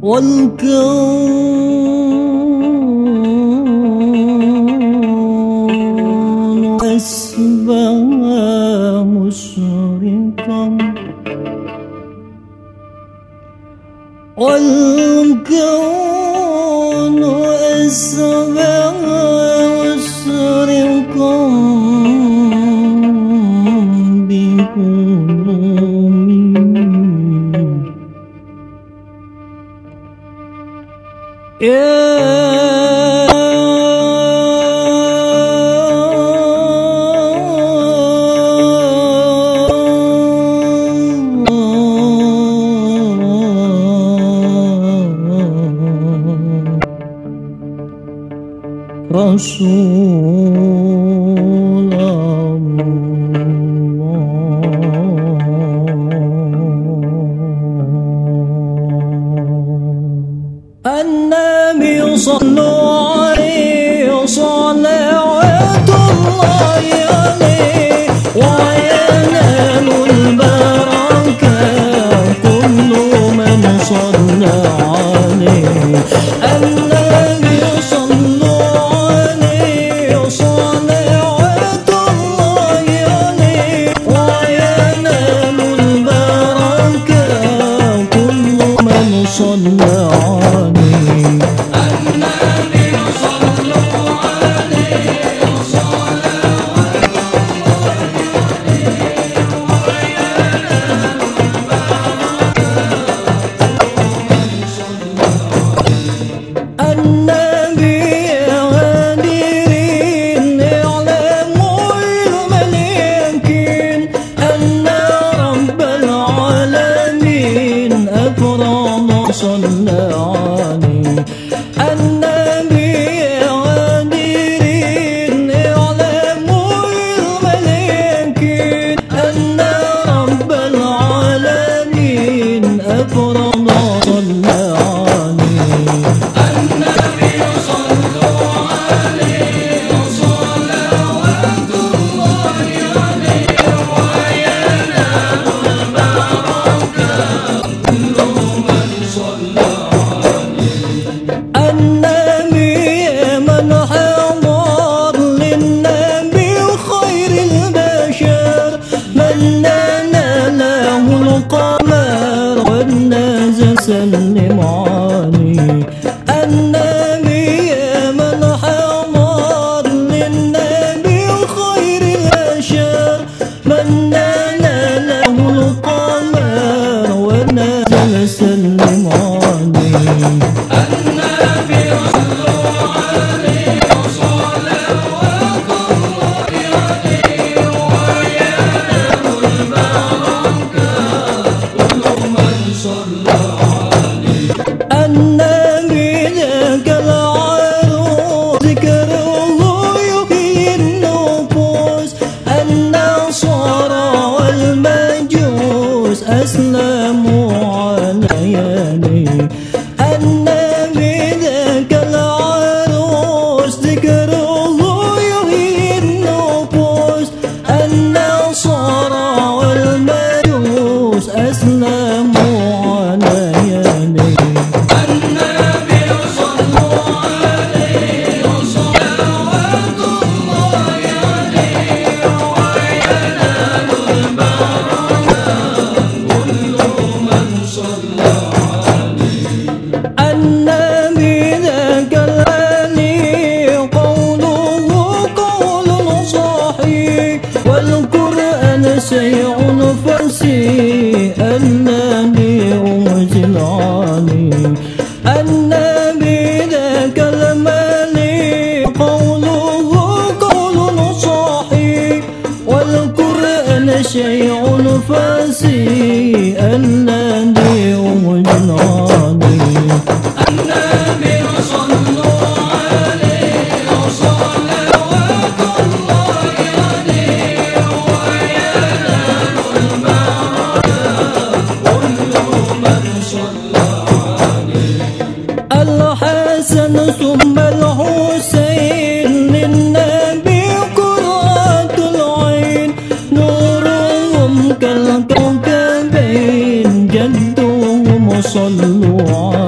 والكون أسباب مشرقا والكون أسباب مشرقا بقلوبي Eu consumo. القرآن ثم الحسين للنبي قرة العين نورهم كالكوكبين جدهم صلوا عليه